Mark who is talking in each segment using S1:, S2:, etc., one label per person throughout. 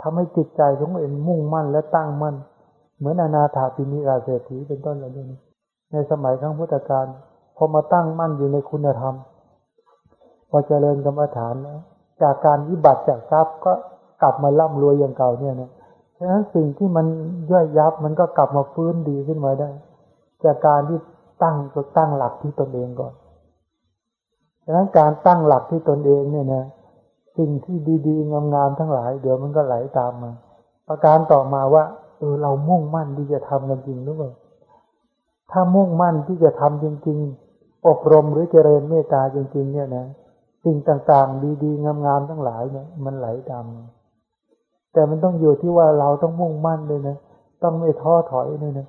S1: ทำให้จิตใจของเองมุ่งมั่นและตั้งมั่น เหมือนอนาถาปินิกาเศรษฐีเป็นต้นอะไรนี้ในสมัยครั้งพุทธกาลพอมาตั้งมั่นอยู่ในคุณธรรม พอเจริญกรรมฐานแล้วจากการวิบัติจากทรัพย์ก็กลับมาร่ำรวยอย่างเก่าเนี่ยนะฉะนั้นสิ่งที่มันย่อยยับมันก็กลับมาฟื้นดีขึ้นมาได้ จากการที่ตั้งตั้งหลักที่ตนเองก่อน ฉะนั้นการตั้งหลักที่ตนเองเนี่ยนะสิ่งที่ดีๆ งามๆทั้งหลาย เดี๋ยวมันก็ไหลตามมาประการต่อมาว่าเออเรามุ่งมั่นที่จะทำกันจริงหรือเปล่าถ้ามุ่งมั่นที่จะทำจริง ๆ อบรมหรือเจริญเมตตาจริง ๆ เนี่ยนะสิ่งต่างๆ ดีๆงามๆทั้งหลายเนี่ยมันไหลตามมาแต่มันต้องอยู่ที่ว่าเราต้องมุ่งมั่นเลยนะต้องไม่ท้อถอยเลยนะ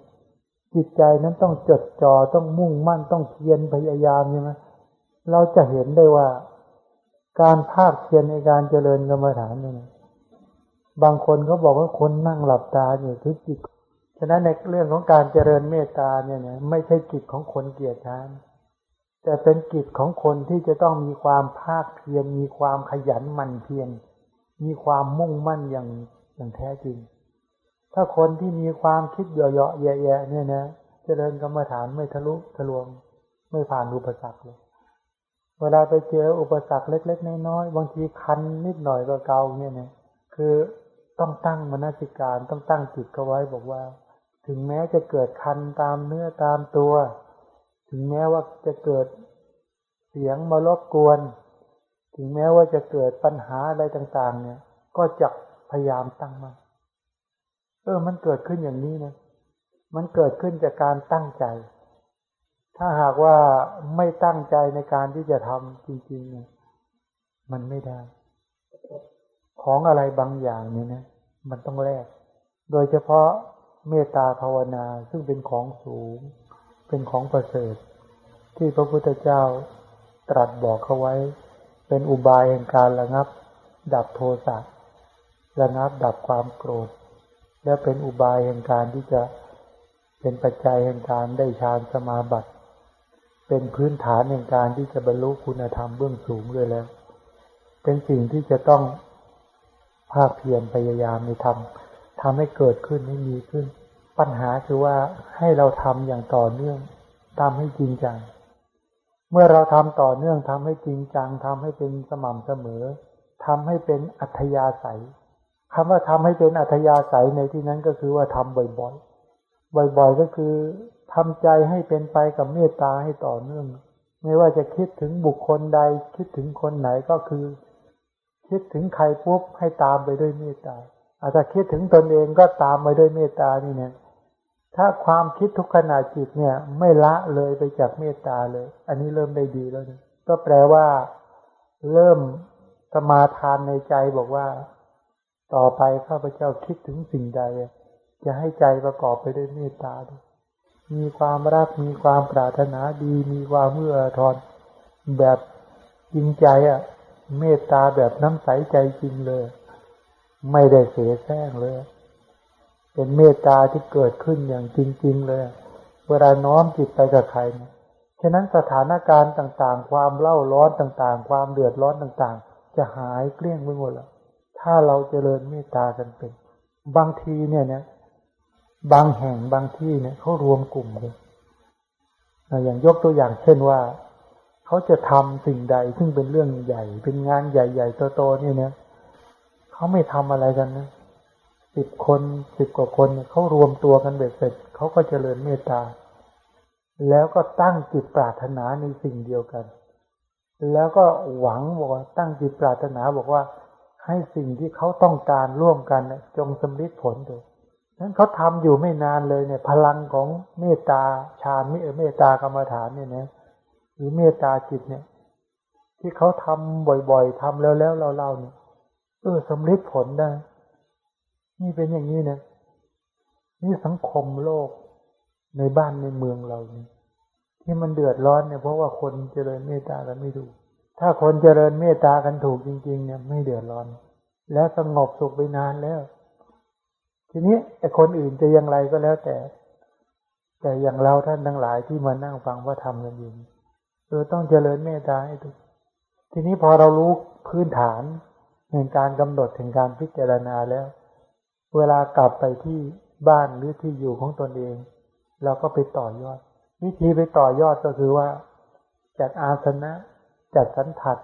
S1: จิตใจนั้นต้องจดจ่อต้องมุ่งมั่นต้องเพียรพยายามใช่ไหม เราจะเห็นได้ว่าการภาคเพียรในการเจริญกรรมฐานนี่บางคนเขาบอกว่าคนนั่งหลับตาอยู่คือจิตฉะนั้นในเรื่องของการเจริญเมตตาเนี่ยนะไม่ใช่กิจของคนเกียจค้านแต่เป็นกิจของคนที่จะต้องมีความภาคเพียรมีความขยันหมั่นเพียรมีความมุ่งมั่นอย่างอย่างแท้จริง ถ้าคนที่มีความคิดเยาะๆแย่ๆเนี่ยนะเจริญกรรมฐานไม่ทะลุทะลวง ไม่ผ่านอุปสรรคเลย เวลาไปเจออุปสรรคเล็ก ๆ น้อยๆบางทีคันนิดหน่อยก็เกาเนี่ยนะคือต้องตั้งมนสิการต้องตั้งจิตเขาไว้บอกว่า ถึงแม้จะเกิดคันตามเนื้อตามตัว ถึงแม้ว่าจะเกิดเสียงมารบกวน ถึงแม้ว่าจะเกิดปัญหาอะไรต่าง ๆ เนี่ย ก็จะพยายามตั้งมันเออ มันเกิดขึ้นอย่างนี้นะมันเกิดขึ้นจากการตั้งใจ ถ้าหากว่าไม่ตั้งใจในการที่จะทำจริงๆเนี่ยมันไม่ได้ ของอะไรบางอย่างเนี่ยนะมันต้องแลกโดยเฉพาะเมตตาภาวนาซึ่งเป็นของสูง เป็นของประเสริฐ ที่พระพุทธเจ้าตรัสบอกเขาไว้ เป็นอุบายแห่งการระงับ ดับโทสะระงับดับความโกรธ และเป็นอุบายแห่งการที่จะเป็นปัจจัยแห่งการได้ฌานสมาบัติ เป็นพื้นฐานแห่งการที่จะบรรลุคุณธรรมเบื้องสูงเลยแล้ว เป็นสิ่งที่จะต้องภาคเพียรพยายามในทำทำให้เกิดขึ้นให้มีขึ้น ปัญหาคือว่าให้เราทำอย่างต่อเนื่องทำให้จริงจัง เมื่อเราทำต่อเนื่องทำให้จริงจังทำให้เป็นสม่ำเสมอทำให้เป็นอัธยาศัยคำว่าทำให้เป็นอัธยาศัยในที่นั้นก็คือว่าทำบ่อยๆ บ่อยๆก็คือทำใจให้เป็นไปกับเมตตาให้ต่อเนื่อง ไม่ว่าจะคิดถึงบุคคลใด คิดถึงคนไหนก็คือ คิดถึงใครปุ๊บให้ตามไปด้วยเมตตาอาจจะคิดถึงตนเองก็ตามไปด้วยเมตตานี่เนี่ย ถ้าความคิดทุกขณะจิตเนี่ย ไม่ละเลยไปจากเมตตาเลย อันนี้เริ่มได้ดีแล้วเนี่ยก็แปลว่า เริ่มสมาทานในใจบอกว่า ต่อไปข้าพเจ้าคิดถึงสิ่งใด จะให้ใจประกอบไปด้วยเมตตาด้วยมีความรักมีความปรารถนาดี มีความเมื่อทอนแบบจริงใจอะ เมตตาแบบน้ำใสใจจริงเลย ไม่ได้เสียแซงเลย เป็นเมตตาที่เกิดขึ้นอย่างจริง ๆ เลย เวลาน้อมจิตไปกับใครเนี่ยฉะนั้นสถานการณ์ต่างๆ ความเล่าร้อนต่างๆ ความเดือดร้อนต่างๆ จะหายเกลี้ยงไปหมดแล้วถ้าเราเจริญเมตตากันเป็น บางทีเนี่ยนะ บางแห่งบางที่เนี่ยเขารวมกลุ่มเลยอย่างยกตัวอย่างเช่นว่าเขาจะทำสิ่งใดซึ่งเป็นเรื่องใหญ่ เป็นงานใหญ่ๆโตๆเนี่ยนะเขาไม่ทำอะไรกันนะสิบคนสิบกว่าคนเขารวมตัวกันเบ็ดเสร็จเขาก็เจริญเมตตา แล้วก็ตั้งจิตปรารถนาในสิ่งเดียวกัน แล้วก็หวังบอกว่าตั้งจิตปรารถนาบอกว่าให้สิ่งที่เขาต้องการร่วมกันน่ะจงสำลิดผลเถิด นั้นเขาทำอยู่ไม่นานเลยเนี่ย พลังของเมตตาฌานเมตตากรรมฐานเนี่ยนะหรือเมตตาจิตเนี่ย ที่เขาทำบ่อยๆทำแล้วแล้วเราเล่าเนี่ยเออสำลิดผลได้ นี่เป็นอย่างนี้นะนี่สังคมโลกในบ้านในเมืองเราเนี่ยที่มันเดือดร้อนเนี่ยเพราะว่าคนเจริญเมตตากันไม่ถูก ถ้าคนเจริญเมตตากันถูกจริง ๆ เนี่ย ไม่เดือดร้อน แล้วสงบสุขไปนานแล้ว ทีนี้ไอ้คนอื่นจะอย่างไรก็แล้วแต่ แต่อย่างเราท่านทั้งหลายที่มานั่งฟังว่าทำกันอยู่เออต้องเจริญเมตตาให้ถูกทีนี้พอเรารู้พื้นฐานแห่งการกำหนดถึงการพิจารณาแล้ว เวลากลับไปที่บ้านหรือที่อยู่ของตนเอง เราก็ไปต่อยอด วิธีไปต่อยอดก็คือว่าจัดอาสนะจัดสันถัด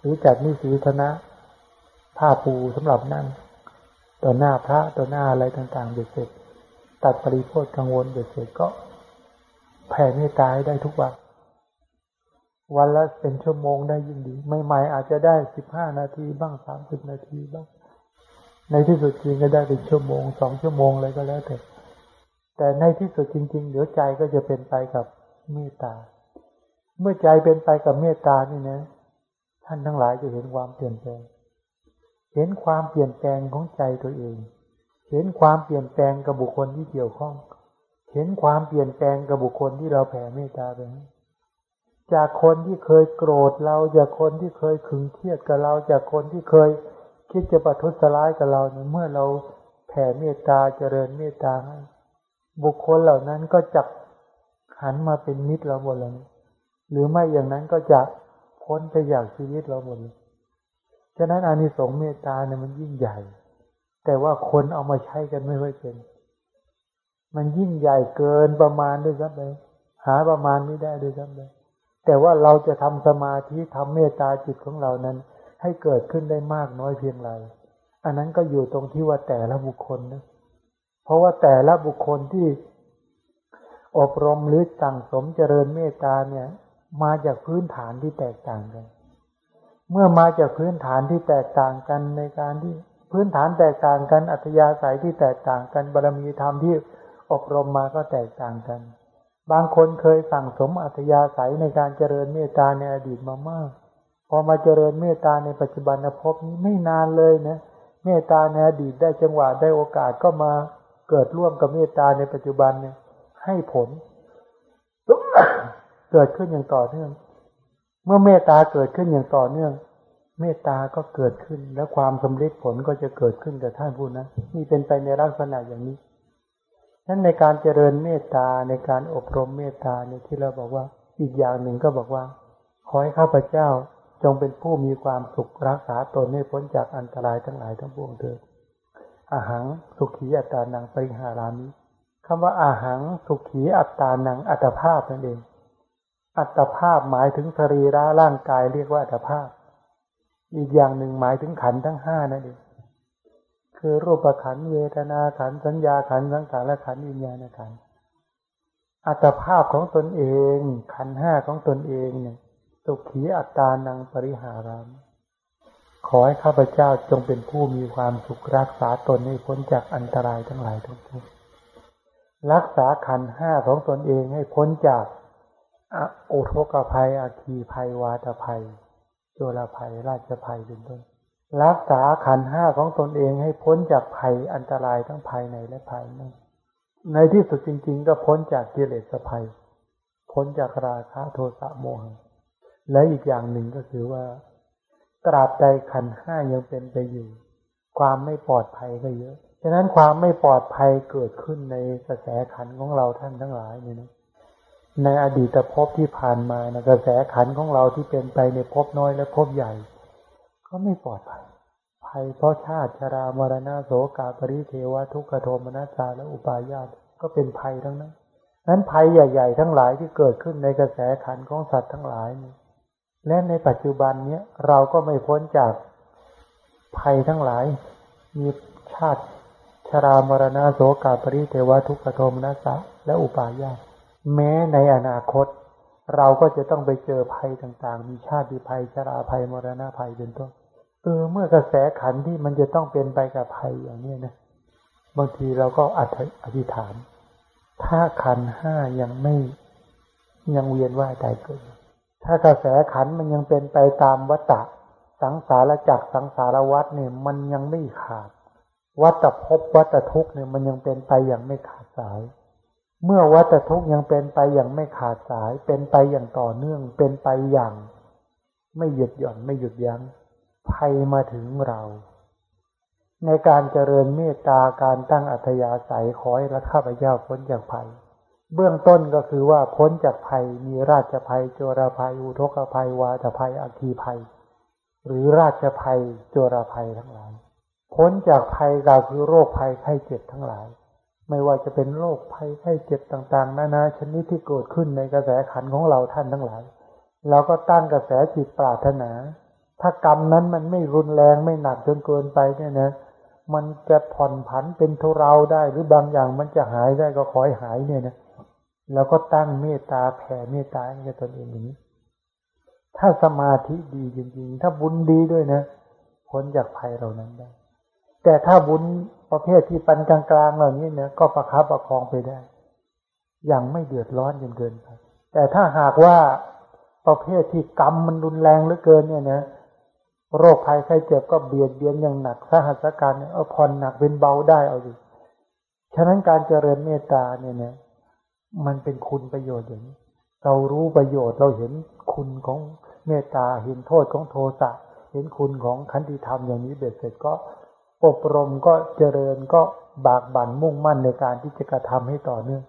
S1: หรือจัดนิสีธนะผ้าปูสำหรับนั่ง ต่อหน้าพระต่อหน้าอะไรต่างๆเบ็ดเสร็จตัดปริโภทกังวลเบ็ดเสร็จก็แผ่เมตตาให้ได้ทุกวันวันละเป็นชั่วโมงได้ยิ่งดีไม่ใหม่อาจจะได้สิบห้านาทีบ้างสามสิบนาทีบ้าง ในที่สุดจริงก็ได้เป็นชั่วโมงสองชั่วโมงเลยก็แล้วแต่แต่ในที่สุดจริง ๆ เดี๋ยวใจก็จะเป็นไปกับเมตตา เมื่อใจเป็นไปกับเมตตานี่นะ ท่านทั้งหลายจะเห็นความเปลี่ยนแปลง เห็นความเปลี่ยนแปลงของใจตัวเอง เห็นความเปลี่ยนแปลงกับบุคคลที่เกี่ยวข้อง เห็นความเปลี่ยนแปลงกับบุคคลที่เราแผ่เมตตาไปจากคนที่เคยโกรธเรา จากคนที่เคยขึงเครียดกับเรา จากคนที่เคยคิดจะประทุษร้ายกับเราเนี่ยเมื่อเราแผ่เมตตาเจริญเมตตาให้บุคคลเหล่านั้นก็จะหันมาเป็นมิตรเราหมดเลย หรือไม่อย่างนั้นก็จะพ้นไปจากชีวิตเราหมดเลย ฉะนั้นอานิสงส์เมตตาเนี่ยมันยิ่งใหญ่ แต่ว่าคนเอามาใช้กันไม่ค่อยเป็น มันยิ่งใหญ่เกินประมาณด้วยซ้ำไปหาประมาณไม่ได้ด้วยซ้ำไปแต่ว่าเราจะทำสมาธิทำเมตตาจิตของเรานั้น ให้เกิดขึ้นได้มากน้อยเพียงไร อันนั้นก็อยู่ตรงที่ว่าแต่ละบุคคลนะ เพราะว่าแต่ละบุคคลที่อบรมหรือสั่งสมเจริญเมตตาเนี่ย มาจากพื้นฐานที่แตกต่างกัน เมื่อมาจากพื้นฐานที่แตกต่างกันในการที่พื้นฐานแตกต่างกัน อัธยาศัยที่แตกต่างกันบารมีธรรมที่อบรมมาก็แตกต่างกัน บางคนเคยสั่งสมอัธยาศัยในการเจริญเมตตาในอดีตมามาก พอมาเจริญเมตตาในปัจจุบันภพนี้ไม่นานเลยนะเมตตาในอดีตได้จังหวะได้โอกาสก็มาเกิดร่วมกับเมตตาในปัจจุบันเนี่ยให้ผล เกิดขึ้นอย่างต่อเนื่อง มื่อเมตตาเกิดขึ้นอย่างต่อเนื่อง เมตตาก็เกิดขึ้น และความสำเร็จผลก็จะเกิดขึ้นกับท่านผู้นั้นนี่เป็นไปในลักษณะอย่างนี้นั้นในการเจริญเมตตาในการอบรมเมตตาเนี่ยที่เราบอกว่า อีกอย่างหนึ่งก็บอกว่า ขอให้ข้าพเจ้าจงเป็นผู้มีความสุขรักษาตนให้พ้นจากอันตรายทั้งหลายทั้งปวงเถิดอาหังสุขีอัตตานังปริหารามิคำว่าอาหังสุขีอัตตานังอัตภาพนั่นเอง อัตภาพหมายถึงสรีระร่างกายเรียกว่าอัตภาพ อีกอย่างหนึ่งหมายถึงขันทั้งห้านั่นเองคือรูปขันเวทนาขันสัญญาขันสังขารและขันวิญญาณขันอัตภาพของตนเอง ขันห้าของตนเองเนี่ยสุขีอัตตานังปริหารามขอให้ข้าพเจ้าจงเป็นผู้มีความสุขรักษาตนให้พ้นจากอันตรายทั้งหลายทั้งปวงรักษาขันห้าของตนเองให้พ้นจาก อทกภัย อาคีภัย วาตภัยโจรภัย ราชภัยเป็นต้น รักษาขันห้าของตนเองให้พ้นจากภัยอันตรายทั้งภายในและภายนอกในที่สุดจริง ๆ ก็พ้นจากกิเลสภัย พ้นจากราคะโทสะโมหะและอีกอย่างหนึ่งก็คือว่า ตราบใดขันห้ายังเป็นไปอยู่ ความไม่ปลอดภัยก็เยอะ ฉะนั้นความไม่ปลอดภัยเกิดขึ้นในกระแสขันของเราท่านทั้งหลายเนี่ยนะ ในอดีตภพที่ผ่านมานะกระแสขันของเราที่เป็นไปในภพน้อยและภพใหญ่ ก็ไม่ปลอดภัยภัยเพราะชาติชรามรณะโสกาปริเทวทุกขโทมนัสสาและอุปาญาตก็เป็นภัยทั้งนั้นนั้นภัยใหญ่ ๆ ทั้งหลายที่เกิดขึ้นในกระแสขันของสัตว์ทั้งหลายนี่และในปัจจุบันเนี้ยเราก็ไม่พ้นจากภัยทั้งหลาย มีชาติชรามรณะโสกาปริเทวทุกขโทมนัสสะและอุปาญาต แม้ในอนาคต เราก็จะต้องไปเจอภัยต่างๆ มีชาติภัยชราภัยมรณะภัยเป็นต้นเออเมื่อกระแสขันที่มันจะต้องเป็นไปกับภัยอย่างนี้นะบางทีเราก็อธิษฐาน ถ้าขันห้ายังไม่ยังเวียนว่ายตายเกิด ถ้ากระแสขันมันยังเป็นไปตามวัฏฏะสังสารจักรสังสารวัฏเนี่ยมันยังไม่ขาด วัฏภพวัฏทุกเนี่ยมันยังเป็นไปอย่างไม่ขาดสาย เมื่อวัฏทุกยังเป็นไปอย่างไม่ขาดสาย เป็นไปอย่างต่อเนื่อง เป็นไปอย่าง ไม่หยุดหย่อนไม่หยุดยัง้งภัยมาถึงเรา ในการเจริญเมตตาการตั้งอัธยาศัยขอให้ละข้าพเจ้าพ้นจากภัย เบื้องต้นก็คือว่าพ้นจากภัยมีราชภัย โจรภัย อุทกภัย วาตภัยอัคคีภัย หรือราชภัย โจรภัยทั้งหลาย พ้นจากภัยเราคือโรคภัยไข้เจ็บทั้งหลาย ไม่ว่าจะเป็นโรคภัยไข้เจ็บต่าง ๆ นานาชนิดที่เกิดขึ้นในกระแสขันของเราท่านทั้งหลาย เราก็ตั้งกระแสจิตปรารถนา ถ้ากรรมนั้นมันไม่รุนแรงไม่หนักจนเกินไปเนี่ยนะ มันจะผ่อนผันเป็นทุเราได้ หรือบางอย่างมันจะหายได้ก็ขอให้หายเนี่ยนะแล้วก็ตั้งเมตตาแผ่เมตตาให้กับตนเองอย่างนี้ ถ้าสมาธิดีจริงๆ ถ้าบุญดีด้วยนะพ้นจากภัยเหล่านั้นได้ แต่ถ้าบุญ ประเภทที่ปันกลางๆเหล่านี้เนี่ยก็ประคับประคองไปได้ อย่างไม่เดือดร้อนจนเกินไปแต่ถ้าหากว่าประเภทที่กรรมมันรุนแรงเหลือเกินเนี่ยนะโรคภัยไข้เจ็บก็เบียดเบียนอย่างหนักสหัสการเนี่ยเอาผ่อนหนักเป็นเบาได้เอาดิฉะนั้นการเจริญเมตตาเนี่ยนะมันเป็นคุณประโยชน์อย่างนี้ เรารู้ประโยชน์เราเห็นคุณของเมตตาเห็นโทษของโทสะเห็นคุณของขันติธรรมอย่างนี้เบ็ดเสร็จก็ อบรมก็เจริญก็บากบั่นมุ่งมั่นในการที่จะกระทำให้ต่อเนื่อง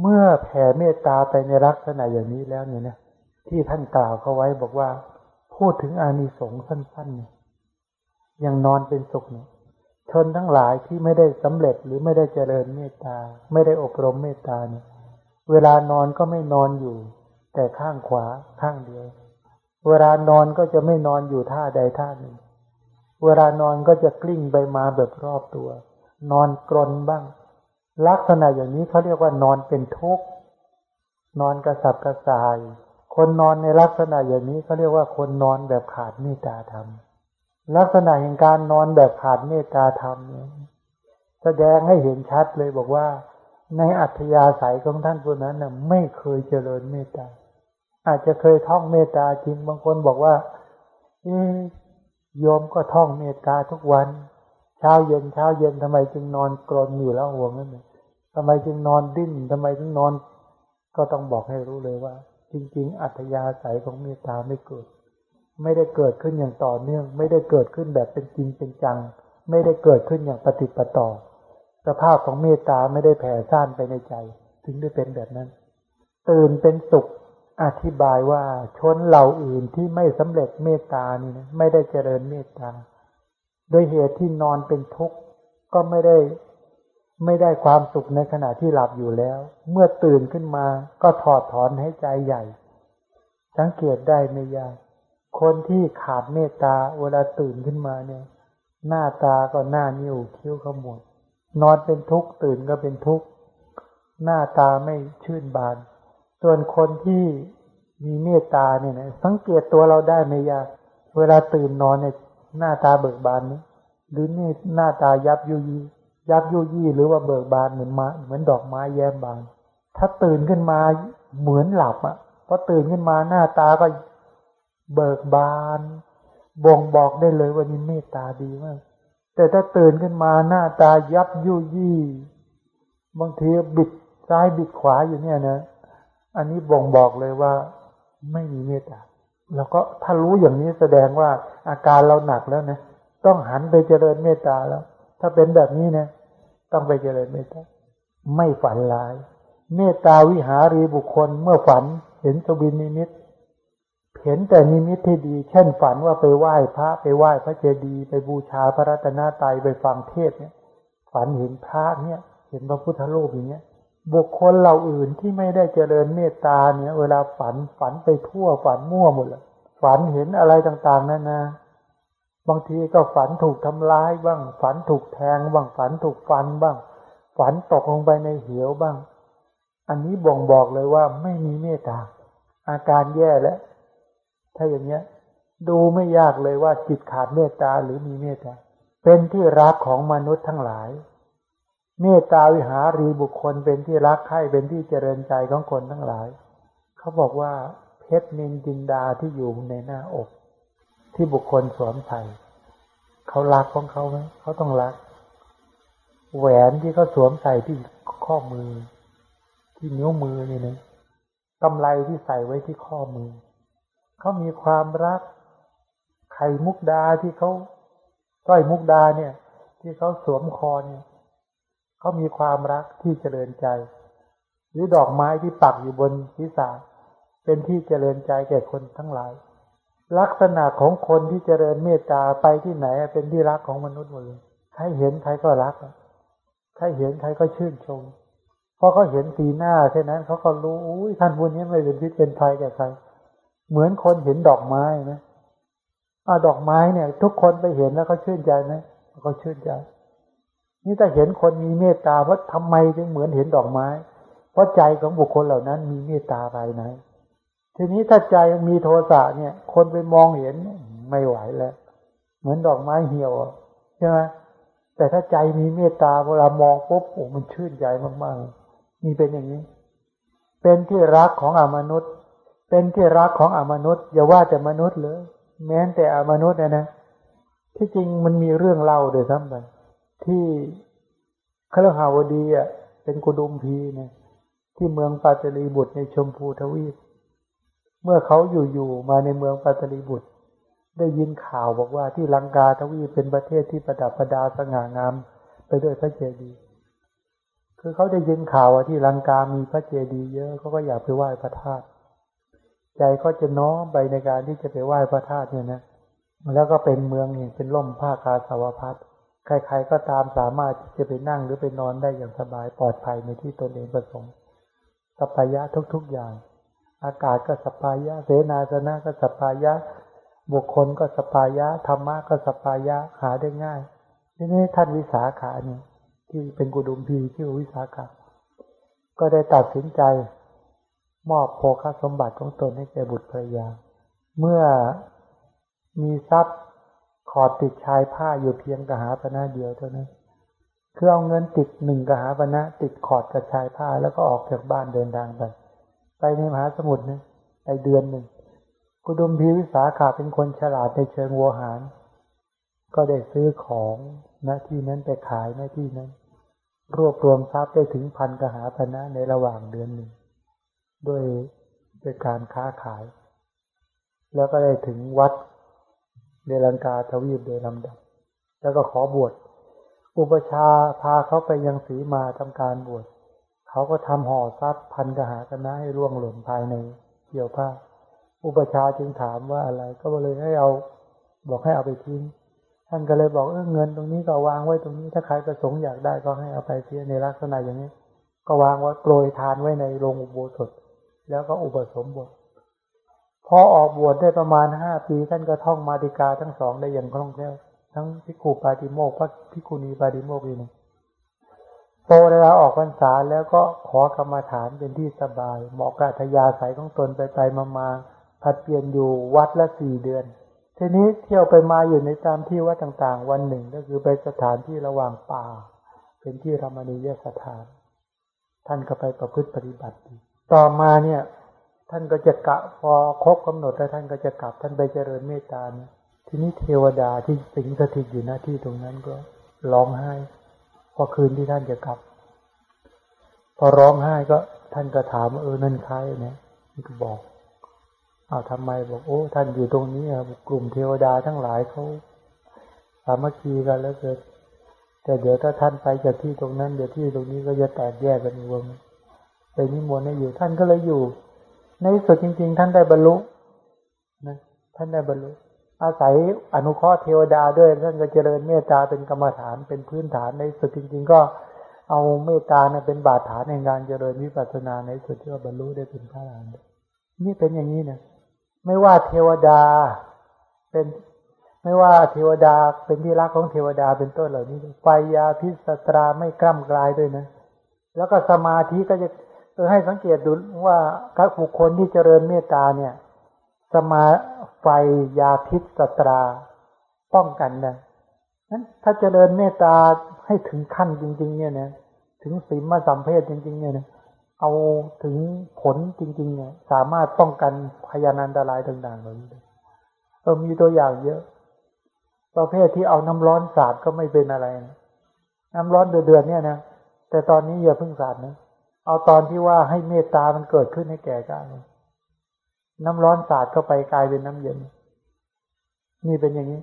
S1: เมื่อแผ่เมตตาไปในลักษณะอย่างนี้แล้วเนี่ยนะที่ท่านกล่าวเขาไว้บอกว่า พูดถึงอานิสงส์สั้นๆเนี่ยยังนอนเป็นสุขเนี่ยชนทั้งหลายที่ไม่ได้สำเร็จหรือไม่ได้เจริญเมตตา ไม่ได้อบรมเมตตาเนี่ยเวลานอนก็ไม่นอนอยู่ แต่ข้างขวาข้างเดียว เวลานอนก็จะไม่นอนอยู่ท่าใดท่าหนึ่ง เวลานอนก็จะกลิ้งไปมาแบบรอบตัว นอนกรนบ้าง ลักษณะอย่างนี้เขาเรียกว่านอนเป็นทุกข์นอนกระสับกระส่าย คนนอนในลักษณะอย่างนี้เขาเรียกว่าคนนอนแบบขาดเมตตาธรรม ลักษณะแห่งการนอนแบบขาดเมตตาธรรมเนี่ยแสดงให้เห็นชัดเลยบอกว่า ในอัธยาศัยของท่านผู้นั้นน่ะไม่เคยเจริญเมตตาอาจจะเคยท่องเมตตาจริงบางคนบอกว่าอ๊ะ โยมก็ท่องเมตตาทุกวัน เช้าเย็นเช้าเย็นทำไมจึงนอนกรนอยู่แล้วห่วงนั่นเลยทำไมจึงนอนดิ้นทำไมถึงนอน ก็ต้องบอกให้รู้เลยว่า จริง ๆ อัธยาศัยของเมตตาไม่เกิด ไม่ได้เกิดขึ้นอย่างต่อเนื่อง ไม่ได้เกิดขึ้นแบบเป็นจริงเป็นจัง ไม่ได้เกิดขึ้นอย่างปฏิปต่อ สภาพของเมตตาไม่ได้แผ่ซ่านไปในใจ ถึงได้เป็นแบบนั้น ตื่นเป็นสุข อธิบายว่าชนเหล่าอื่นที่ไม่สำเร็จเมตตานี่นะไม่ได้เจริญเมตตา โดยเหตุที่นอนเป็นทุกข์ก็ไม่ได้ไม่ได้ความสุขในขณะที่หลับอยู่แล้ว เมื่อตื่นขึ้นมาก็ถอดถอนให้ใจใหญ่ สังเกตได้ไม่ยากคนที่ขาดเมตตาเวลาตื่นขึ้นมาเนี่ย หน้าตาก็หน้านิ้วคิ้วขมวดนอนเป็นทุกข์ตื่นก็เป็นทุกข์หน้าตาไม่ชื่นบาน ส่วนคนที่มีเมตตาเนี่ยนะสังเกตตัวเราได้ไม่ยากเวลาตื่นนอนเนี่ยหน้าตาเบิกบานนี้หรือนี่หน้าตายับยุยียับยุยี่หรือว่าเบิกบานเหมือนมาเหมือนดอกไม้แย้มบาน ถ้าตื่นขึ้นมาเหมือนหลับอะพอตื่นขึ้นมาหน้าตาก็เบิกบาน บ่งบอกได้เลยว่านี่เมตตาดีมาก แต่ถ้าตื่นขึ้นมาหน้าตายับยุยี่บางทีบิดซ้ายบิดขวาอยู่เนี่ยนะ อันนี้บ่งบอกเลยว่า ไม่มีเมตตาแล้วก็ถ้ารู้อย่างนี้แสดงว่าอาการเราหนักแล้วนะต้องหันไปเจริญเมตตาแล้ว ถ้าเป็นแบบนี้นะต้องไปเจริญเมตตาไม่ฝันร้าย เมตตาวิหารีบุคคลเมื่อฝันเห็นสวินนิมิต เห็นแต่นิมิตที่ดี เช่นฝันว่าไปไหว้พระไปไหว้พระเจดีย์ไปบูชาพระรัตนตรัยไปฟังเทศเนี่ย ฝันเห็นพระเนี่ย เห็นพระพุทธรูปอย่างเงี้ย บุคคลเหล่าอื่นที่ไม่ได้เจริญเมตตาเนี่ย เวลาฝันฝันไปทั่วฝันมั่วหมดเลยฝันเห็นอะไรต่างๆนั่นนะบางทีก็ฝันถูกทำร้ายบ้าง ฝันถูกแทงบ้างฝันถูกฟันบ้าง ฝันตกลงไปในเหวบ้าง อันนี้บ่งบอกเลยว่าไม่มีเมตตา อาการแย่แล้ว ถ้าอย่างเนี้ย ดูไม่ยากเลยว่าจิตขาดเมตตาหรือมีเมตตาเป็นที่รักของมนุษย์ทั้งหลาย เมตตาวิหารีบุคคลเป็นที่รักใคร่เป็นที่เจริญใจของคนทั้งหลาย เขาบอกว่าเพชรนินจินดาที่อยู่ในหน้าอก ที่บุคคลสวมใส่เขารักของเขาไหมเขาต้องรัก แหวนที่เขาสวมใส่ที่ข้อมือ ที่นิ้วมือนี่นะกำไรที่ใส่ไว้ที่ข้อมือ เขามีความรัก ไข่มุกดาที่เขาสร้อยมุกดาเนี่ย ที่เขาสวมคอเนี่ย เขามีความรักที่เจริญใจ หรือดอกไม้ที่ปักอยู่บนศีรษะเป็นที่เจริญใจแก่คนทั้งหลาย ลักษณะของคนที่เจริญเมตตาไปที่ไหนเป็นที่รักของมนุษย์หมดเลยใครเห็นใครก็รักใครเห็นใครก็ชื่นชมเพราะเขาเห็นสีหน้าแค่นั้นเขาก็รู้อุ้ยท่านบุญนี้ไม่เป็นพิษเป็นภัยแก่ใคร เหมือนคนเห็นดอกไม้นะอ่าดอกไม้เนี่ย ทุกคนไปเห็นแล้วเขาชื่นใจไหมเขาชื่นใจ นี่ถ้าเห็นคนมีเมตตาเพราะทำไมจึงเหมือนเห็นดอกไม้ เพราะใจของบุคคลเหล่านั้นมีเมตตาภายในทีนี้ถ้าใจมีโทสะเนี่ย คนไปมองเห็นไม่ไหวแล้ว เหมือนดอกไม้เหี่ยวใช่ไหมแต่ถ้าใจมีเมตตาเวลามองปุ๊บโอ้มันชื่นใจมากๆมีเป็นอย่างนี้ เป็นที่รักของอมนุษย์ เป็นที่รักของอมนุษย์อย่าว่าแต่มนุษย์เลย แม้แต่อมนุษย์นะนะที่จริงมันมีเรื่องเล่าโดยซ้ำไป ที่ครหาวดีอะ เป็นกุดุมพีเนี่ยที่เมืองปาจลีบุตรในชมพูทวีป เมื่อเขาอยู่ๆมาในเมืองปาจลีบุตร ได้ยินข่าวบอกว่าที่ลังกาทวีเป็นประเทศที่ประดับประดาสง่างามไปด้วยพระเจดีย์คือเขาได้ยินข่าวว่าที่ลังกามีพระเจดีย์เยอะเขาก็อยากไปไหว้พระธาตุใจก็จะน้อมไปในการที่จะไปไหว้พระธาตุเนี่ยนะแล้วก็เป็นเมืองนี่เป็นล่มผ้ากาสาวพัด ใครๆก็ตามสามารถจะไปนั่งหรือไปนอนได้อย่างสบายปลอดภัยในที่ตนเองประสงค์สัพยะทุก ๆอย่าง อากาศก็สปายะเสนาสนะก็สปายะ บุคคลก็สปายะธรรมะก็สปายะหาได้ง่ายทีนี้ท่านวิสาขาเนี่ยที่เป็นกุดุมพีชื่อวิสาขาก็ได้ตัดสินใจ มอบโภคสมบัติของตนให้แก่บุตรภรรยา เมื่อมีทรัพย์ ขอดติดชายผ้าอยู่เพียงกะหาปณะเดียวเท่านั้นคือเอาเงินติดหนึ่งกะหาปณะติดขอดกับชายผ้าแล้วก็ออกจากบ้านเดินทางไป ไปในมหาสมุทรเนี่ยไปเดือนหนึ่งกุดุมพีวิสาขาเป็นคนฉลาดในเชิงวัวหาร ก็ได้ซื้อของณที่นั้นไปขายณที่นั้น รวบรวมทรัพย์ได้ถึงพันกหาพนะในระหว่างเดือนหนึ่งด้วยด้วยการค้าขาย แล้วก็ได้ถึงวัด เดลังกาทวีปโดยลำดับ แล้วก็ขอบวช อุปชาพาเขาไปยังสีมาทำการบวช เขาก็ทำห่อทรัพย์พันกหาพนะให้ร่วงหล่นภายในเกี่ยวผ้า อุปชาจึงถามว่าอะไร ก็เลยให้เอาบอกให้เอาไปทิ้ง ท่านก็เลยบอกเออเงินตรงนี้ก็วางไว้ตรงนี้ ถ้าใครประสงค์อยากได้ก็ให้เอาไปเสียในลักษณะอย่างนี้ ก็วางไว้โปรยทานไว้ในโรงอุโบสถ แล้วก็อุปสมบท พอออกบวชได้ประมาณห้าปีท่านก็ท่องมาติกาทั้งสองได้อย่างคล่องแคล่วทั้งพิคูปาติโมกพระพิคุณีปาติโมกอีกหนึ่งโตเวลาออกพรรษาแล้วก็ขอกรรมฐานเป็นที่สบาย เหมาะกับทยาสายของตนไปไปมามาผัดเปลี่ยนอยู่วัดละสี่เดือน ทีนี้เที่ยวไปมาอยู่ในตามที่วัดต่างๆ วันหนึ่งก็คือไปสถานที่ระหว่างป่า เป็นที่รมณียสถาน ท่านก็ไปประพฤติปฏิบัติ ต่อมาเนี่ย ท่านก็จะกะพอครบกำหนดแล้วท่านก็จะกลับท่านไปเจริญเมตตาเนี่ยทีนี้เทวดาที่สิงสถิตอยู่หน้าที่ตรงนั้นก็ร้องไห้พอคืนที่ท่านจะกลับ พอร้องไห้ก็ท่านก็ถามเออนั่นใครเนี่ยก็บอกอ้าวทำไมบอกโอ้ ท่านอยู่ตรงนี้ครับกลุ่มเทวดาทั้งหลายเขาสามัคคีกันแล้วเกิด แต่เดี๋ยวถ้าท่านไปจากที่ตรงนั้น เดี๋ยวที่ตรงนี้ก็จะแตกแยกกันวงไปนิมนต์ให้อยู่ท่านก็เลยอยู่ ในที่สุดจริง ๆ ท่านได้บรรลุนะท่านได้บรรลุ อาศัยอนุเคราะห์เทวดาด้วยท่านก็เจริญเมตตาเป็นกรรมฐานเป็นพื้นฐานในสุดจริง ๆ ก็เอาเมตตาเนี่ยเป็นบาดฐานในงานเจริญวิปัสสนาในสุดที่ว่าบรรลุได้เป็นพระอรหันต์นี่เป็นอย่างนี้นะไม่ว่าเทวดาเป็นไม่ว่าเทวดาเป็นที่รักของเทวดาเป็นต้นเหล่านี้ไฟยาพิสตราไม่กล้ำกลายด้วยนะ แล้วก็สมาธิก็จะ เออให้สังเกตดูว่า các บุคคลที่เจริญเมตตาเนี่ย สมาไฟยาพิษสตรา ป้องกันนะนั้นถ้าเจริญเมตตาให้ถึงขั้นจริง ๆ เนี่ยนะถึงศีลมาสัมเพศจริง ๆ เนี่ยนะเอาถึงผลจริง ๆ เนี่ย สามารถป้องกันพยานันตรายต่างๆเหล่านี้ได้เออมีตัวอย่างเยอะ ประเภทที่เอาน้ำร้อนสาดก็ไม่เป็นอะไรนะน้ำร้อนเดือดๆเนี่ยนะแต่ตอนนี้อย่าเพิ่งสาดนะ เอาตอนที่ว่าให้เมตตามันเกิดขึ้นให้แก่กันน้ำร้อนสาดเข้าไปกลายเป็นน้ำเย็น นี่เป็นอย่างนี้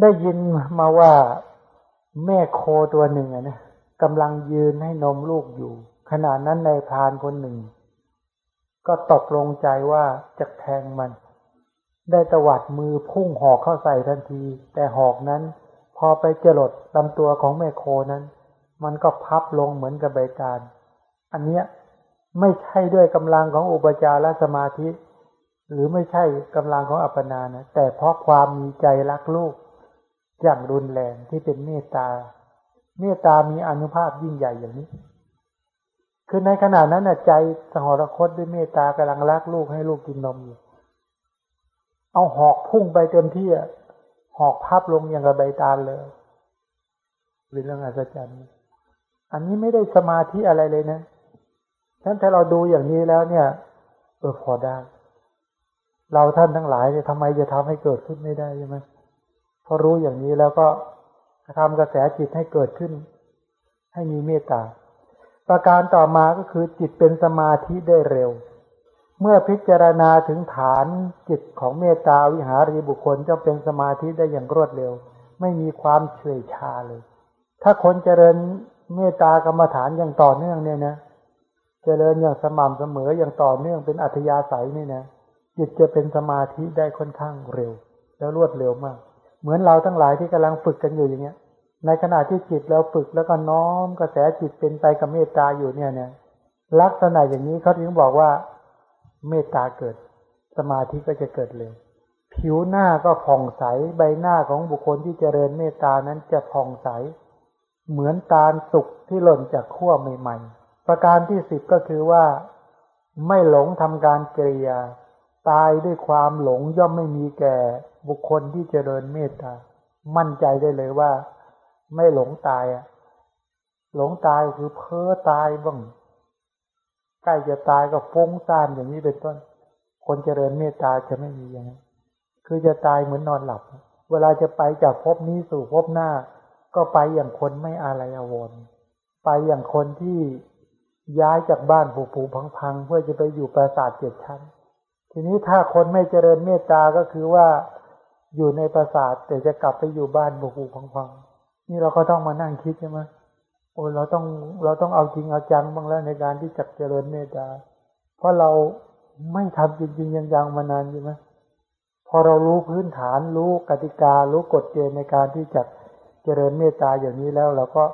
S1: ได้ยินมาว่าแม่โคตัวหนึ่งนะกำลังยืนให้นมลูกอยู่ ขณะนั้นในพานคนหนึ่ง ก็ตกลงใจว่าจะแทงมัน ได้ตวัดมือพุ่งหอกเข้าใส่ทันที แต่หอกนั้น พอไปเจรดลำตัวของแม่โคนั้น มันก็พับลงเหมือนกับใบการ อันเนี้ยไม่ใช่ด้วยกำลังของอุปจารสมาธิ หรือไม่ใช่กำลังของอัปปนานะแต่เพราะความมีใจรักลูก อย่างรุนแรงที่เป็นเมตตา เมตตามีอนุภาพยิ่งใหญ่อย่างนี้ คือในขณะนั้นน่ะใจสหรคตด้วยเมตตากำลังรักลูกให้ลูกกินนมอยู่เอาหอกพุ่งไปเต็มที่อะหอกพับลงอย่างกับใบตาลเลยเป็นเรื่องอัศจรรย์อันนี้ไม่ได้สมาธิอะไรเลยนะ ฉะนั้นถ้าเราดูอย่างนี้แล้วเนี่ย เออพอได้ เราท่านทั้งหลายเนี่ยทำไมจะทำให้เกิดขึ้นไม่ได้ใช่ไหมพอรู้อย่างนี้แล้วก็ทำกระแสจิตให้เกิดขึ้น ให้มีเมตตา ประการต่อมาก็คือจิตเป็นสมาธิได้เร็ว เมื่อพิจารณาถึงฐานจิตของเมตตาวิหารีบุคคลจะเป็นสมาธิได้อย่างรวดเร็ว ไม่มีความเฉยชาเลย ถ้าคนเจริญเมตตากรรมฐานอย่างต่อเนื่องเนี่ยนะเจริญอย่างสม่ำเสมออย่างต่อเนื่องเป็นอัธยาศัยนี่นะจิตจะเป็นสมาธิได้ค่อนข้างเร็ว แล้วรวดเร็วมาก เหมือนเราทั้งหลายที่กำลังฝึกกันอยู่อย่างเงี้ย ในขณะที่จิตเราฝึกแล้วก็น้อมกระแสจิตเป็นไปกับเมตตาอยู่เนี่ยเนี่ย ลักษณะอย่างนี้เขาถึงบอกว่า เมตตาเกิด สมาธิก็จะเกิดเร็วผิวหน้าก็ผ่องใสใบหน้าของบุคคลที่เจริญเมตตานั้นจะผ่องใส เหมือนตาลสุกที่หล่นจากขั้วใหม่ๆ ประการที่สิบก็คือว่าไม่หลงทำการเกริยตายด้วยความหลงย่อมไม่มีแก่บุคคลที่เจริญเมตตา มั่นใจได้เลยว่า ไม่หลงตายอะหลงตายคือเพ้อตายบ้างใกล้จะตายก็ฟุ้งซ่านอย่างนี้เป็นต้น คนเจริญเมตตาจะไม่มีอย่างนั้คือจะตายเหมือนนอนหลับ เวลาจะไปจากภพนี้สู่ภพหน้า ก็ไปอย่างคนไม่อะไรอาวรไปอย่างคนที่ ย้ายจากบ้านผูผูพังๆเพื่อจะไปอยู่ปราสาทเจ็ดชั้น ทีนี้ถ้าคนไม่เจริญเมตตาก็คือว่าอยู่ในปราสาทแต่จะกลับไปอยู่บ้านผูผูพังๆนี่เราก็ต้องมานั่งคิดใช่ไหมโอ้เราต้องเราต้องเอาจริงเอาจังบ้างแล้วในการที่จะเจริญเมตตา เพราะเราไม่ทำจริงๆยังๆมานานใช่ไหมพอเรารู้พื้นฐานรู้กติกา รู้กฎเกณฑ์ในการที่จะเจริญเมตตาอย่างนี้แล้วเราก็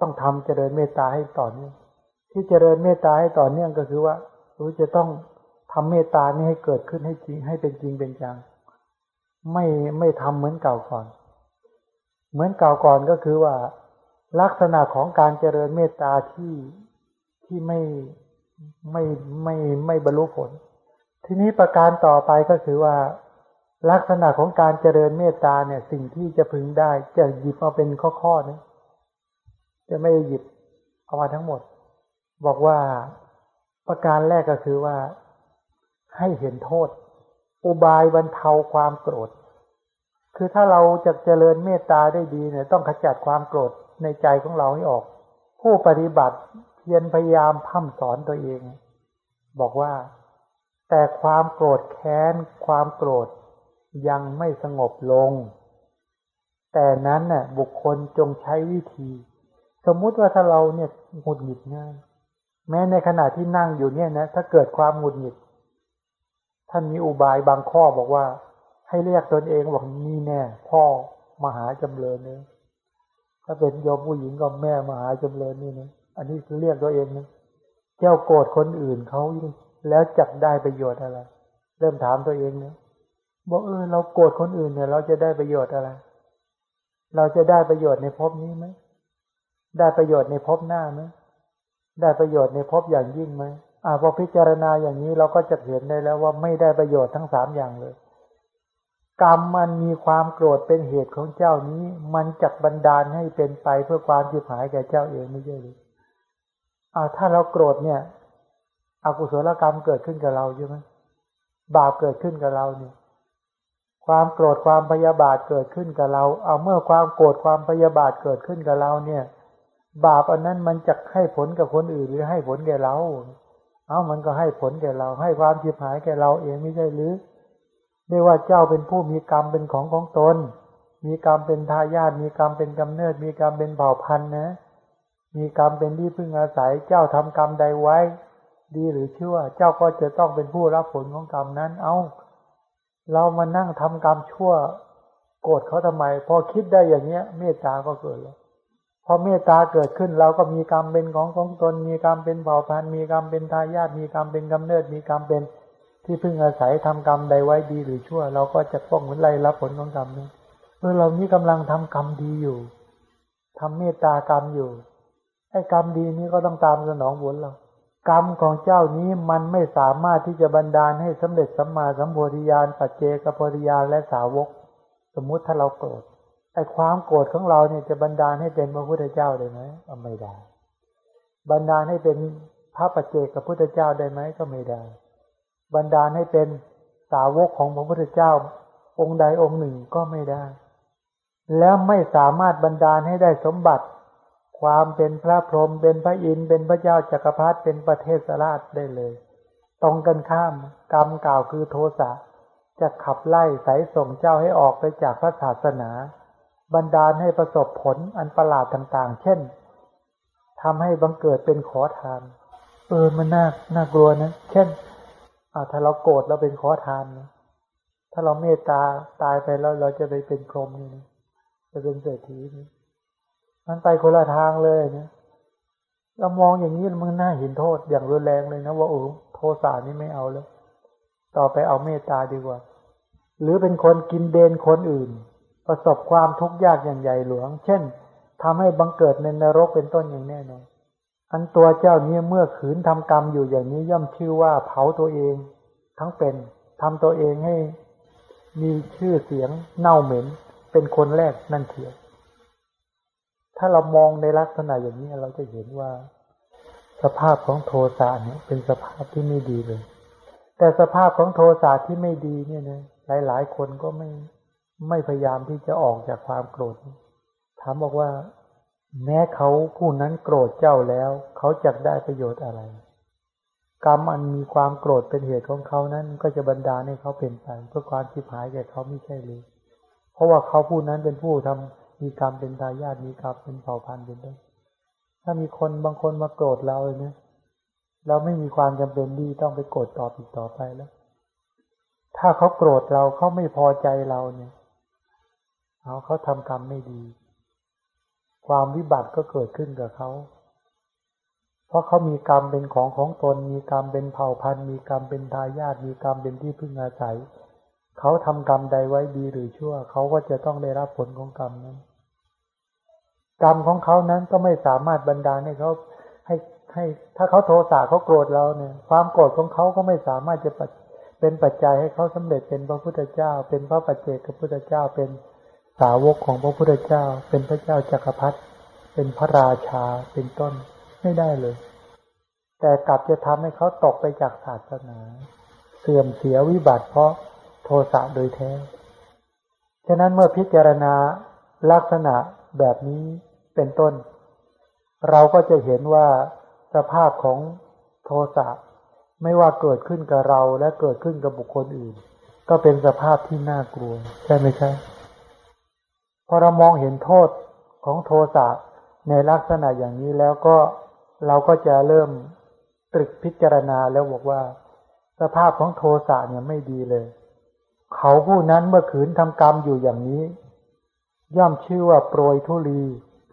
S1: ต้องทำเจริญเมตตาให้ต่อเนื่อง ที่เจริญเมตตาให้ต่อเนื่องก็คือว่ารู้จะต้องทำเมตตานี้ให้เกิดขึ้นให้จริงให้เป็นจริงเป็นจัง ไม่ไม่ทำเหมือนเก่าก่อน เหมือนเก่าก่อนก็คือว่า ลักษณะของการเจริญเมตตาที่ที่ไม่ไม่ไม่ไม่บรรลุผล ทีนี้ประการต่อไปก็คือว่า ลักษณะของการเจริญเมตตาเนี่ย สิ่งที่จะพึงได้จะหยิบมาเป็นข้อๆนะจะไม่หยิบเอามาทั้งหมด บอกว่าประการแรกก็คือว่าให้เห็นโทษ อุบายบรรเทาความโกรธ คือถ้าเราจะเจริญเมตตาได้ดีเนี่ย ต้องขจัดความโกรธในใจของเราให้ออก ผู้ปฏิบัติเพียรพยายามพ่ำสอนตัวเอง บอกว่า แต่ความโกรธแค้น ความโกรธยังไม่สงบลง แต่นั้นน่ะบุคคลจงใช้วิธี สมมุติว่าถ้าเราเนี่ยหงุดหงิดง่าย แม้ในขณะที่นั่งอยู่เนี่ยนะ ถ้าเกิดความหงุดหงิด ท่านมีอุบายบางข้อบอกว่า ให้เรียกตนเองบอกนี่แน่ พ่อมหาจำเริญเนี่ยถ้าเป็นโยมผู้หญิงก็แม่มหาจำเริญนี่นะอันนี้คือเรียกตัวเองนะเจ้าโกรธคนอื่นเขาแล้วจักได้ประโยชน์อะไร เริ่มถามตัวเองเนี่ยบอกเออเราโกรธคนอื่นเนี่ย เราจะได้ประโยชน์อะไร เราจะได้ประโยชน์ในภพนี้ไหมได้ประโยชน์ในภพหน้าไหม ได้ประโยชน์ในภพอย่างยิ่งไหมอ่าพอพิจารณาอย่างนี้เราก็จะเห็นได้แล้วว่าไม่ได้ประโยชน์ทั้งสามอย่างเลย กรรมมันมีความโกรธเป็นเหตุของเจ้านี้ มันจักบันดาลให้เป็นไปเพื่อความจิบหายแก่เจ้าเองไม่ใช่หรืออ่าถ้าเราโกรธเนี่ยอกุศลกรรมเกิดขึ้นกับเราใช่ไหมบาปเกิดขึ้นกับเราเนี่ย ความโกรธความพยาบาทเกิดขึ้นกับเรา เอาเมื่อความโกรธความพยาบาทเกิดขึ้นกับเราเนี่ย บาปอันนั้นมันจะให้ผลกับคนอื่นหรือให้ผลแก่เรา เอามันก็ให้ผลแก่เรา ให้ความจิบหายแก่เราเองไม่ใช่หรือเรียกว่าเจ้าเป็นผู้มีกรรมเป็นของของตน มีกรรมเป็นทายาทมีกรรมเป็นกำเนิด มีกรรมเป็นเผ่าพันธุ์นะ มีกรรมเป็นที่พึ่งอาศัย เจ้าทำกรรมใดไว้ ดีหรือชั่ว เจ้าก็จะต้องเป็นผู้รับผลของกรรมนั้น เอาเรามานั่งทำกรรมชั่ว โกรธเขาทำไม พอคิดได้อย่างเนี้ย เมตตาก็เกิดแล้ว อเมตตาเกิดขึ้นเราก็มีกรรมเป็นของของตน มีกรรมเป็นเผ่าพันธุ์มีกรรมเป็นทายาทมีกรรมเป็นกำเนิดมีกรรมเป็นที่พึ่งอาศัยทำกรรมใดไว้ดีหรือชั่ว เราก็จะป้องเหมือนไรรับผลของกรรมนี้เมื่อเรานี้กำลังทำกรรมดีอยู่ทำเมตตากรรมอยู่ไอ้กรรมดีนี้ก็ต้องตามสนองผลเรากรรมของเจ้านี้มันไม่สามารถที่จะบันดาลให้สำเร็จสัมมาสัมโพธิญาณปัจเจกโพธิญาณและสาวก สมมุติถ้าเราโกรธ ไอ้ความโกรธของเราเนี่ยจะบันดาลให้เป็นพระพุทธเจ้าได้ไหมไม่ได้ บันดาลให้เป็นพระปัจเจกพุทธเจ้าได้ไหมก็ไม่ได้ บันดาลให้เป็นสาวกของพระพุทธเจ้า องค์ใดองค์หนึ่งก็ไม่ได้ แล้วไม่สามารถบันดาลให้ได้สมบัติ ความเป็นพระพรหมเป็นพระอินทร์เป็นพระเจ้าจักรพรรดิเป็นประเทศราชได้เลย ตรงกันข้ามกรรมกล่าวคือโทสะจะขับไล่สายส่งเจ้าให้ออกไปจากพระศาสนา บันดาลให้ประสบผลอันประหลาดต่างๆ เช่นทำให้บังเกิดเป็นขอทาน เออมันน่าน่ากลัวนะ เช่นอาถ้าเราโกรธเราเป็นขอทานนะถ้าเราเมตตาตายไปแล้วเราจะไปเป็นพรหมนี่จะเป็นเศรษฐีนี่มันไปคนละทางเลยเนะเรามองอย่างนี้มันน่าเห็นโทษอย่างรุนแรงเลยนะว่าโอ้โทสานี่ไม่เอาแล้ว ต่อไปเอาเมตตาดีกว่า หรือเป็นคนกินเดนคนอื่น ประสบความทุกข์ยากอย่างใหญ่หลวง เช่นทำให้บังเกิดในนรกเป็นต้นอย่างแน่นอนอันตัวเจ้านี้เมื่อขืนทำกรรมอยู่อย่างนี้ย่อมชื่อว่าเผาตัวเอง ทั้งเป็นทำตัวเองให้มีชื่อเสียงเน่าเหม็น เป็นคนแรกนั่นเถียถ้าเรามองในลักษณะอย่างนี้เราจะเห็นว่า สภาพของโทสะเนี่ยเป็นสภาพที่ไม่ดีเลย แต่สภาพของโทสะที่ไม่ดีเนี่ยนะหลายหลายคนก็ไม่ ไม่พยายามที่จะออกจากความโกรธ ถามบอกว่า แม้เขาผู้นั้นโกรธเจ้าแล้ว เขาจะได้ประโยชน์อะไร กรรมอันมีความโกรธเป็นเหตุของเขานั้น ก็จะบรรดาให้เขาเป็นไปเพื่อความชิบหายแก่เขาไม่ใช่เลยเพราะว่าเขาผู้นั้นเป็นผู้ทำมีกรรมเป็นทายาทมีกรรมเป็นเผ่าพันธุ์เป็นต้นถ้ามีคนบางคนมาโกรธเราเลยเนี่ยเราไม่มีความจำเป็นดีต้องไปโกรธตอบอีกต่อไปแล้ว ถ้าเขาโกรธเราเขาไม่พอใจเราเนี่ย เอาเขาทำกรรมไม่ดี ความวิบัติก็เกิดขึ้นกับเขา เพราะเขามีกรรมเป็นของของตน มีกรรมเป็นเผ่าพันธุ์ มีกรรมเป็นทายาท มีกรรมเป็นที่พึ่งอาศัย เขาทำกรรมใดไว้ดีหรือชั่ว เขาก็จะต้องได้รับผลของกรรมนั้น กรรมของเขานั้นก็ไม่สามารถบรรดาให้เขาให้ให้ถ้าเขาโทสะเขาโกรธเราเนี่ย ความโกรธของเขาก็ไม่สามารถจะเป็นปัจจัยให้เขาสำเร็จเป็นพระพุทธเจ้า เป็นพระปัจเจกพระพุทธเจ้าเป็น สาวกของพระพุทธเจ้า เป็นพระเจ้าจักรพรรดิเป็นพระราชาเป็นต้นไม่ได้เลย แต่กลับจะทำให้เขาตกไปจากศาสนา เสื่อมเสียวิบัติเพราะโทสะโดยแท้ ฉะนั้นเมื่อพิจารณาลักษณะแบบนี้เป็นต้น เราก็จะเห็นว่าสภาพของโทสะไม่ว่าเกิดขึ้นกับเราและเกิดขึ้นกับบุคคลอื่น ก็เป็นสภาพที่น่ากลัว ใช่ไหมใช่ พอเรามองเห็นโทษของโทสะในลักษณะอย่างนี้แล้วก็เราก็จะเริ่มตรึกพิจารณาแล้วบอกว่า สภาพของโทสะเนี่ยไม่ดีเลย เขาผู้นั้นเมื่อขืนทำกรรมอยู่อย่างนี้ ย่อมชื่อว่าโปรยทุลี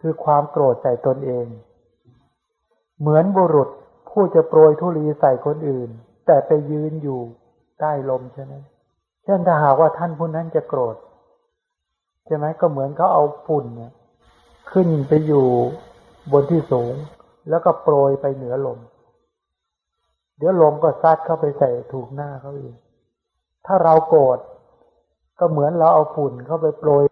S1: คือความโกรธใส่ตนเอง เหมือนบุรุษผู้จะโปรยทุลีใส่คนอื่น แต่ไปยืนอยู่ใต้ลมใช่ไหมเช่นถ้าหากว่าท่านผู้นั้นจะโกรธ ใช่ไหมก็เหมือนเขาเอาฝุ่นเนี่ยขึ้นไปอยู่บนที่สูง แล้วก็โปรยไปเหนือลม เดี๋ยวลมก็ซัดเข้าไปใส่ถูกหน้าเขาเองถ้าเราโกรธก็เหมือนเราเอาฝุ่นเข้าไปโปรย